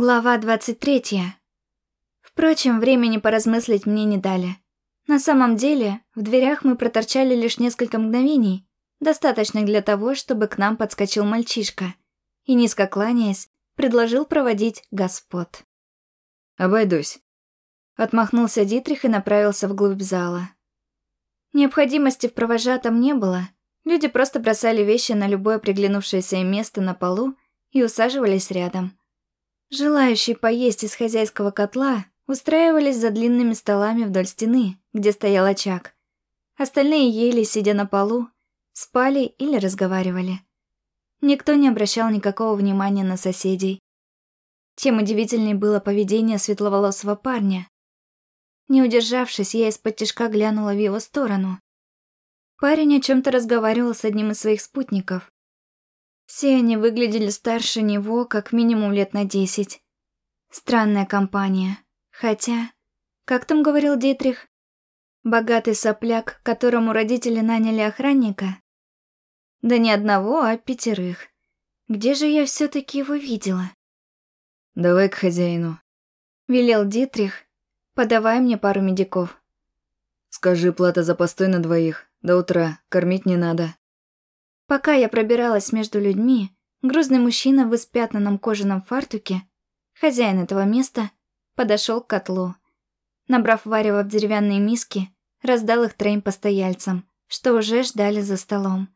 Глава 23. Впрочем, времени поразмыслить мне не дали. На самом деле, в дверях мы проторчали лишь несколько мгновений, достаточных для того, чтобы к нам подскочил мальчишка и, низко кланяясь, предложил проводить господ. «Обойдусь», — отмахнулся Дитрих и направился вглубь зала. Необходимости в провожатом не было, люди просто бросали вещи на любое приглянувшееся им место на полу и усаживались рядом. Желающие поесть из хозяйского котла устраивались за длинными столами вдоль стены, где стоял очаг. Остальные ели, сидя на полу, спали или разговаривали. Никто не обращал никакого внимания на соседей. Тем удивительнее было поведение светловолосого парня. Не удержавшись, я из-под тишка глянула в его сторону. Парень о чем то разговаривал с одним из своих спутников. Все они выглядели старше него как минимум лет на десять. Странная компания. Хотя, как там говорил Дитрих, богатый сопляк, которому родители наняли охранника? Да не одного, а пятерых. Где же я все таки его видела? «Давай к хозяину», — велел Дитрих, подавая мне пару медиков. «Скажи, плата за постой на двоих. До утра. Кормить не надо». Пока я пробиралась между людьми, грузный мужчина в испятнанном кожаном фартуке, хозяин этого места, подошел к котлу. Набрав варево в деревянные миски, раздал их троим постояльцам, что уже ждали за столом.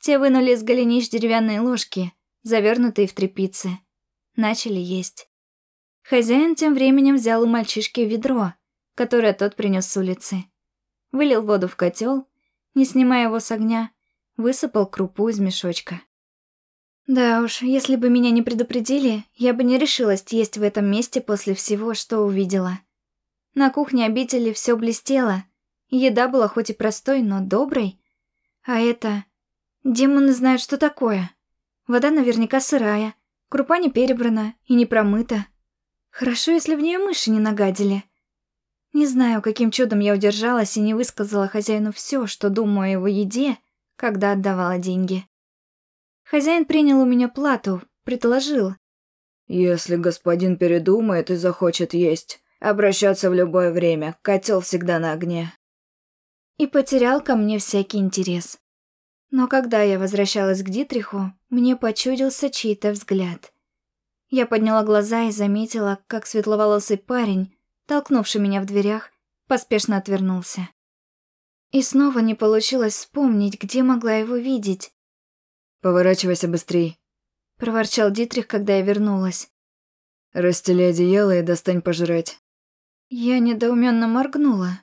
Те вынули из голенищ деревянные ложки, завернутые в тряпицы. Начали есть. Хозяин тем временем взял у мальчишки ведро, которое тот принес с улицы. Вылил воду в котел, не снимая его с огня, высыпал крупу из мешочка. Да уж, если бы меня не предупредили, я бы не решилась есть в этом месте после всего, что увидела. На кухне обители все блестело, еда была хоть и простой, но доброй. А это... Демоны знают, что такое. Вода наверняка сырая, крупа не перебрана и не промыта. Хорошо, если в нее мыши не нагадили. Не знаю, каким чудом я удержалась и не высказала хозяину все, что думаю о его еде, когда отдавала деньги. Хозяин принял у меня плату, предложил. «Если господин передумает и захочет есть, обращаться в любое время, котел всегда на огне». И потерял ко мне всякий интерес. Но когда я возвращалась к Дитриху, мне почудился чей-то взгляд. Я подняла глаза и заметила, как светловолосый парень, толкнувший меня в дверях, поспешно отвернулся. И снова не получилось вспомнить, где могла его видеть. «Поворачивайся быстрей», — проворчал Дитрих, когда я вернулась. «Расстели одеяло и достань пожрать». Я недоуменно моргнула.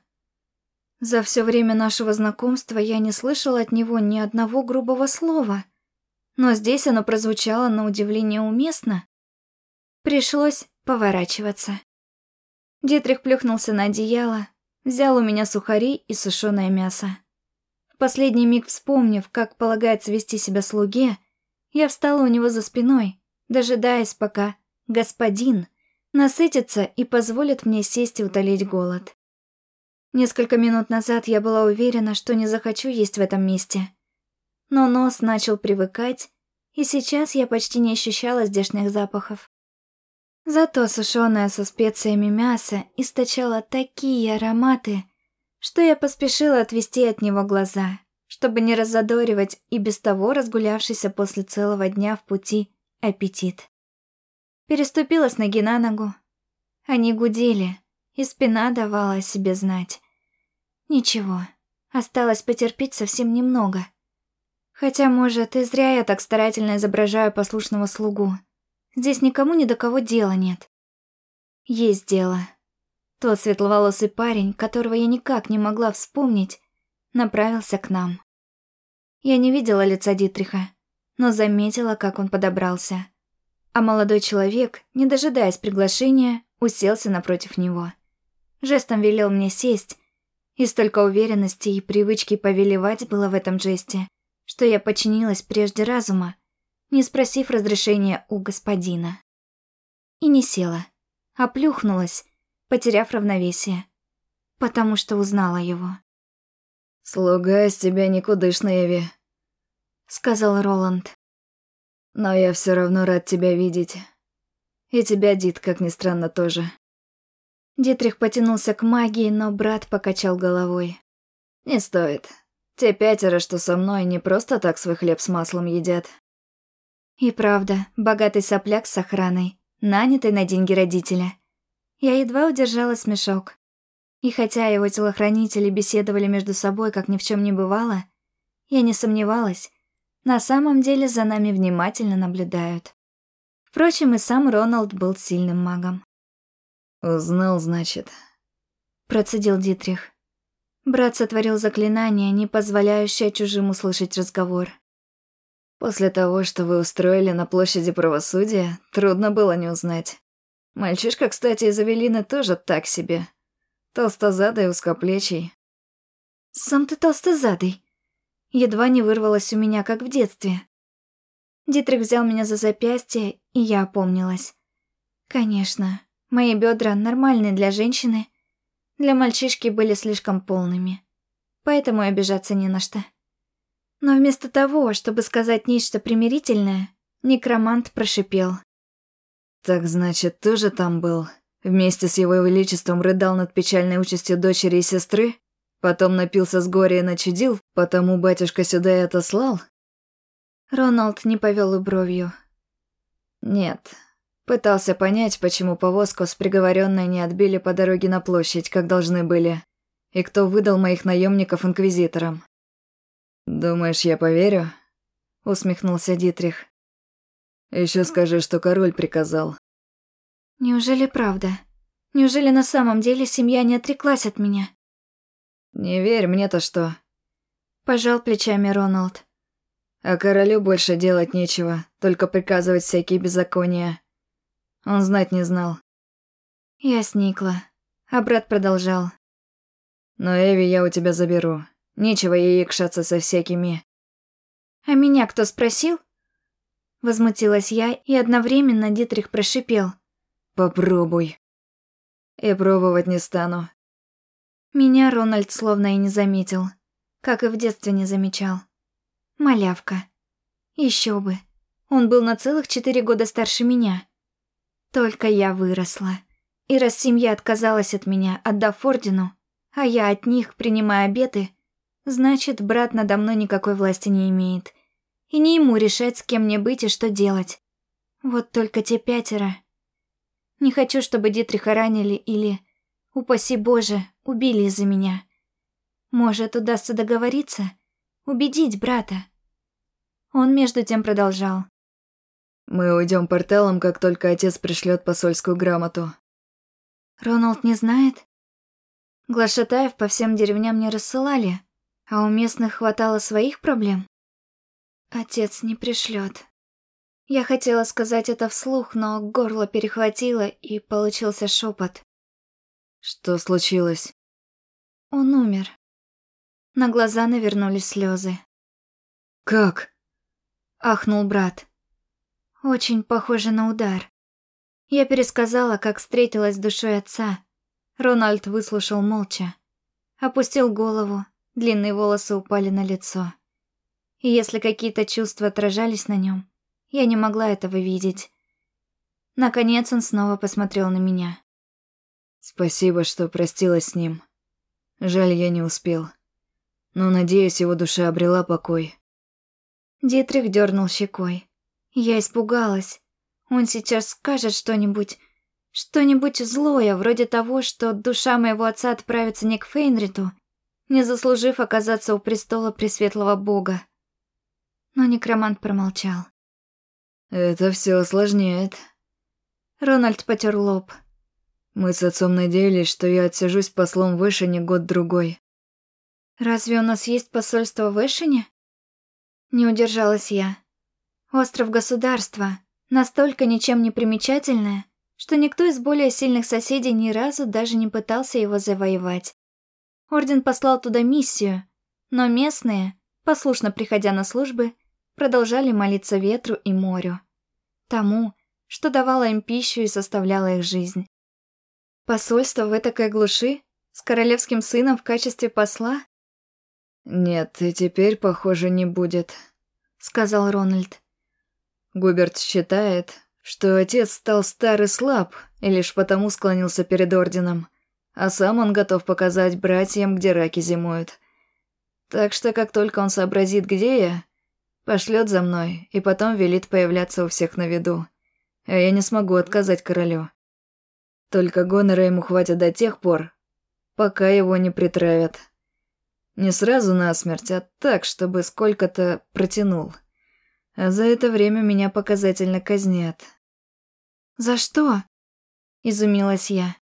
За все время нашего знакомства я не слышала от него ни одного грубого слова. Но здесь оно прозвучало на удивление уместно. Пришлось поворачиваться. Дитрих плюхнулся на одеяло, Взял у меня сухари и сушеное мясо. В последний миг вспомнив, как полагается вести себя слуге, я встала у него за спиной, дожидаясь, пока господин насытится и позволит мне сесть и утолить голод. Несколько минут назад я была уверена, что не захочу есть в этом месте. Но нос начал привыкать, и сейчас я почти не ощущала здешних запахов. Зато сушеное со специями мясо источало такие ароматы, что я поспешила отвести от него глаза, чтобы не разодоривать и без того разгулявшийся после целого дня в пути аппетит. Переступила с ноги на ногу. Они гудели, и спина давала о себе знать. Ничего, осталось потерпеть совсем немного. Хотя, может, и зря я так старательно изображаю послушного слугу. Здесь никому ни до кого дела нет. Есть дело. Тот светловолосый парень, которого я никак не могла вспомнить, направился к нам. Я не видела лица Дитриха, но заметила, как он подобрался. А молодой человек, не дожидаясь приглашения, уселся напротив него. Жестом велел мне сесть, и столько уверенности и привычки повелевать было в этом жесте, что я подчинилась прежде разума, не спросив разрешения у господина. И не села, а плюхнулась, потеряв равновесие, потому что узнала его. «Слуга из тебя никудышный, Эви», — сказал Роланд. «Но я все равно рад тебя видеть. И тебя, Дит, как ни странно, тоже. Дитрих потянулся к магии, но брат покачал головой. Не стоит. Те пятеро, что со мной, не просто так свой хлеб с маслом едят. И правда, богатый сопляк с охраной, нанятый на деньги родителя. Я едва удержала смешок. И хотя его телохранители беседовали между собой, как ни в чем не бывало, я не сомневалась, на самом деле за нами внимательно наблюдают. Впрочем, и сам Роналд был сильным магом. «Узнал, значит», — процедил Дитрих. Брат сотворил заклинание, не позволяющее чужим услышать разговор. «После того, что вы устроили на площади правосудия, трудно было не узнать. Мальчишка, кстати, из Авелины тоже так себе. Толстозадый, узкоплечий». «Сам ты толстозадый», едва не вырвалось у меня, как в детстве. Дитрих взял меня за запястье, и я опомнилась. Конечно, мои бедра нормальные для женщины, для мальчишки были слишком полными, поэтому обижаться не на что. Но вместо того, чтобы сказать нечто примирительное, некромант прошипел. «Так значит, тоже там был? Вместе с его величеством рыдал над печальной участью дочери и сестры?» Потом напился с горя и начудил, потому батюшка сюда и отослал? Роналд не повел и бровью. Нет. Пытался понять, почему повозку с приговоренной не отбили по дороге на площадь, как должны были. И кто выдал моих наемников инквизиторам. «Думаешь, я поверю?» Усмехнулся Дитрих. Еще скажи, что король приказал. Неужели правда? Неужели на самом деле семья не отреклась от меня? «Не верь, мне-то что?» Пожал плечами Роналд. А королю больше делать нечего, только приказывать всякие беззакония. Он знать не знал. Я сникла, а брат продолжал. Но Эви я у тебя заберу. Нечего ей икшаться со всякими. А меня кто спросил? Возмутилась я, и одновременно Дитрих прошипел. Попробуй. И пробовать не стану. Меня Рональд словно и не заметил, как и в детстве не замечал. Малявка. Еще бы. Он был на целых четыре года старше меня. Только я выросла. И раз семья отказалась от меня, отдав ордену, а я от них, принимая обеты, значит, брат надо мной никакой власти не имеет. И не ему решать, с кем мне быть и что делать. Вот только те пятеро. Не хочу, чтобы Дитриха ранили или, упаси Боже, убили из-за меня. Может, удастся договориться? Убедить брата?» Он между тем продолжал. «Мы уйдем порталом, как только отец пришлет посольскую грамоту». «Роналд не знает?» Глашатаев по всем деревням не рассылали, а у местных хватало своих проблем. Отец не пришлет. Я хотела сказать это вслух, но горло перехватило, и получился шепот. Что случилось? Он умер. На глаза навернулись слезы. «Как?» — ахнул брат. «Очень похоже на удар. Я пересказала, как встретилась с душой отца. Рональд выслушал молча. Опустил голову, длинные волосы упали на лицо. И если какие-то чувства отражались на нем, я не могла этого видеть. Наконец он снова посмотрел на меня. «Спасибо, что простилась с ним», Жаль, я не успел. Но, надеюсь, его душа обрела покой. Дитрих дернул щекой. Я испугалась. Он сейчас скажет что-нибудь, что-нибудь злое, вроде того, что душа моего отца отправится не к Фейнриту, не заслужив оказаться у престола Пресветлого Бога. Но некромант промолчал. «Это все осложняет». Рональд потер лоб. Мы с отцом надеялись, что я отсижусь послом в Эшине год-другой. Разве у нас есть посольство в Эшине? Не удержалась я. Остров государства, настолько ничем не примечательное, что никто из более сильных соседей ни разу даже не пытался его завоевать. Орден послал туда миссию, но местные, послушно приходя на службы, продолжали молиться ветру и морю. Тому, что давало им пищу и составляло их жизнь. Посольство в этакой глуши? С королевским сыном в качестве посла? «Нет, и теперь, похоже, не будет», — сказал Рональд. Губерт считает, что отец стал стар и слаб, и лишь потому склонился перед орденом, а сам он готов показать братьям, где раки зимуют. Так что как только он сообразит, где я, пошлет за мной и потом велит появляться у всех на виду. А я не смогу отказать королю. Только гонора ему хватит до тех пор, пока его не притравят. Не сразу насмерть, а так, чтобы сколько-то протянул. А за это время меня показательно казнят. «За что?» – изумилась я.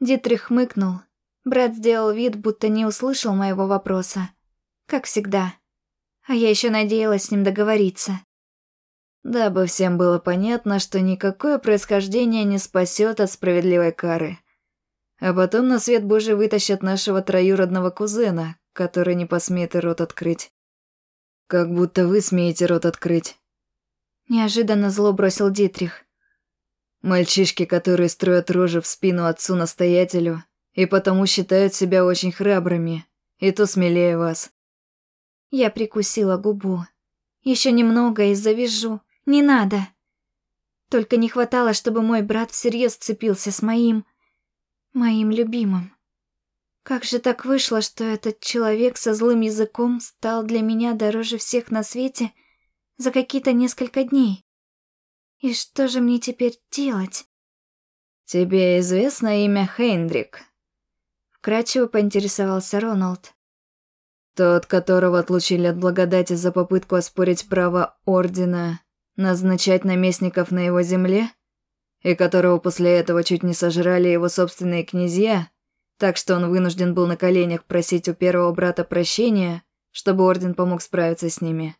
Дитрих хмыкнул. Брат сделал вид, будто не услышал моего вопроса. Как всегда. А я еще надеялась с ним договориться. Дабы всем было понятно, что никакое происхождение не спасет от справедливой кары. А потом на свет Божий вытащат нашего троюродного кузена, который не посмеет и рот открыть. Как будто вы смеете рот открыть. Неожиданно зло бросил Дитрих. Мальчишки, которые строят рожи в спину отцу-настоятелю и потому считают себя очень храбрыми, и то смелее вас. Я прикусила губу. Еще немного и завяжу. Не надо. Только не хватало, чтобы мой брат всерьез сцепился с моим... моим любимым. Как же так вышло, что этот человек со злым языком стал для меня дороже всех на свете за какие-то несколько дней? И что же мне теперь делать? Тебе известно имя Хейндрик? Вкратчиво поинтересовался Роналд. Тот, которого отлучили от благодати за попытку оспорить право Ордена назначать наместников на его земле? И которого после этого чуть не сожрали его собственные князья, так что он вынужден был на коленях просить у первого брата прощения, чтобы Орден помог справиться с ними.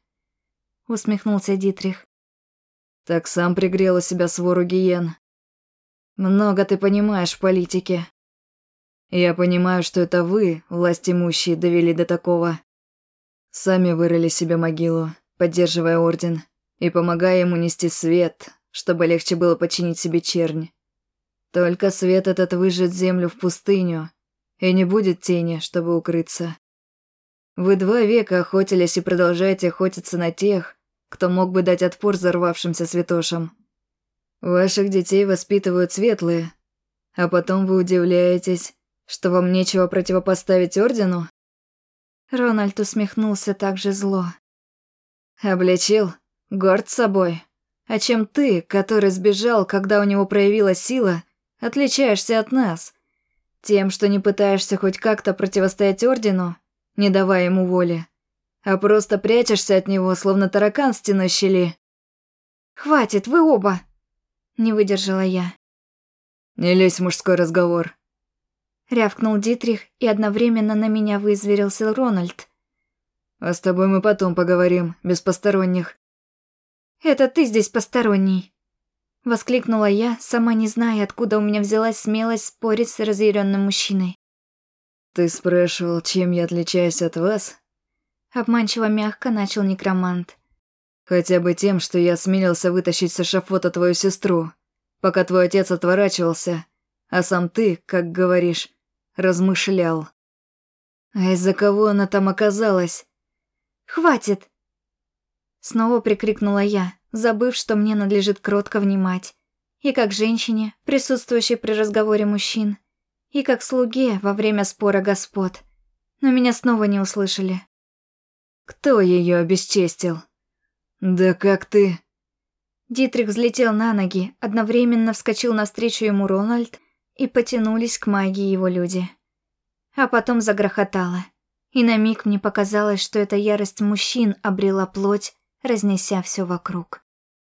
Усмехнулся Дитрих. Так сам пригрел у себя свору гиен. Много ты понимаешь в политике. Я понимаю, что это вы, власть имущие, довели до такого. Сами вырыли себе могилу, поддерживая орден, и помогая ему нести свет, чтобы легче было починить себе чернь. Только свет этот выжжет землю в пустыню, и не будет тени, чтобы укрыться. Вы два века охотились и продолжаете охотиться на тех, кто мог бы дать отпор взорвавшимся святошам. Ваших детей воспитывают светлые, а потом вы удивляетесь, что вам нечего противопоставить Ордену? Рональд усмехнулся так же зло. Обличил, горд собой. А чем ты, который сбежал, когда у него проявилась сила, отличаешься от нас? Тем, что не пытаешься хоть как-то противостоять Ордену, не давая ему воли а просто прячешься от него, словно таракан в стеной щели. «Хватит, вы оба!» — не выдержала я. «Не лезь в мужской разговор», — рявкнул Дитрих, и одновременно на меня вызверился Рональд. «А с тобой мы потом поговорим, без посторонних». «Это ты здесь посторонний», — воскликнула я, сама не зная, откуда у меня взялась смелость спорить с разъяренным мужчиной. «Ты спрашивал, чем я отличаюсь от вас?» Обманчиво мягко начал некромант. «Хотя бы тем, что я осмелился вытащить с эшафота твою сестру, пока твой отец отворачивался, а сам ты, как говоришь, размышлял. А из-за кого она там оказалась?» «Хватит!» Снова прикрикнула я, забыв, что мне надлежит кротко внимать. И как женщине, присутствующей при разговоре мужчин, и как слуге во время спора господ. Но меня снова не услышали. Кто ее обесчестил? Да как ты? Дитрих взлетел на ноги, одновременно вскочил навстречу ему Рональд, и потянулись к магии его люди. А потом загрохотало. И на миг мне показалось, что эта ярость мужчин обрела плоть, разнеся все вокруг.